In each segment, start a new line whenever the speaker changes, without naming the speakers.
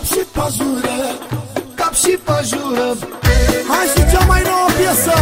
cap și pe jură Cap și pe
Hai și cea mai nouă piesă.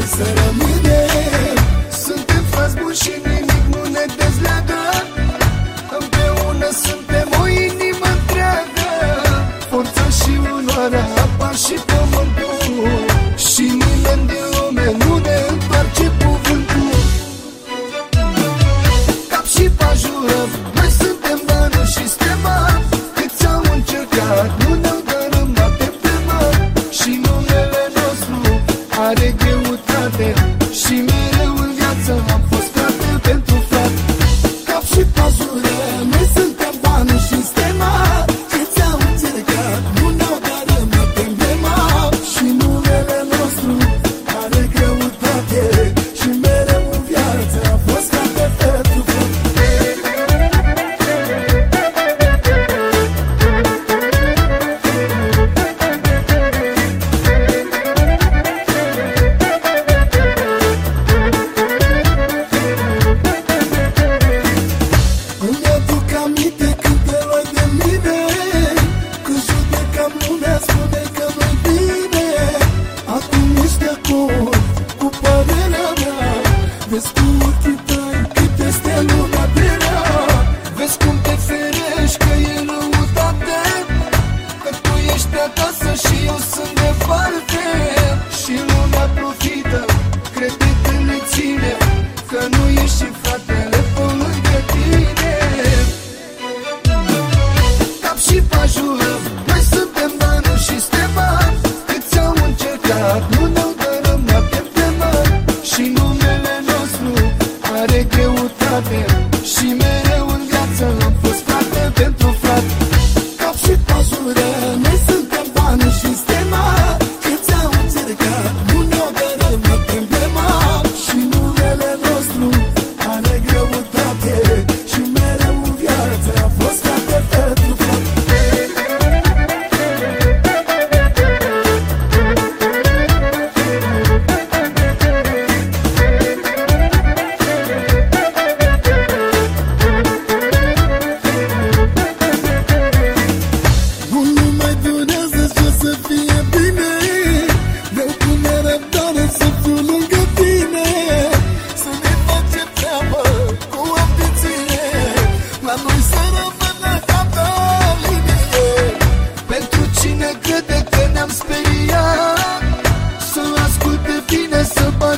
vrei să rămânem Suntem frați buni și nimic nu ne dezleagă. Împreună suntem o inimă întreagă. Forța și unoarea, apa și pământul. Și nimeni din lume nu ne întoarce cuvântul. Cap și pajură, noi suntem banu și stema Câți au încercat, nu ne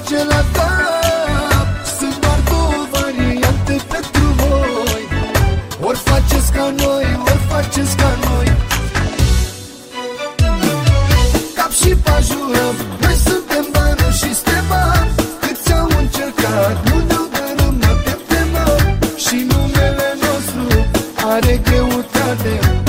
face la cap. Sunt doar două variante pentru voi. Ori faceți ca noi, ori faceți ca noi. Cap și pajură, noi suntem bani și stema Câți au încercat, nu ne-au dărâmat pe temă. Și numele nostru are greutate.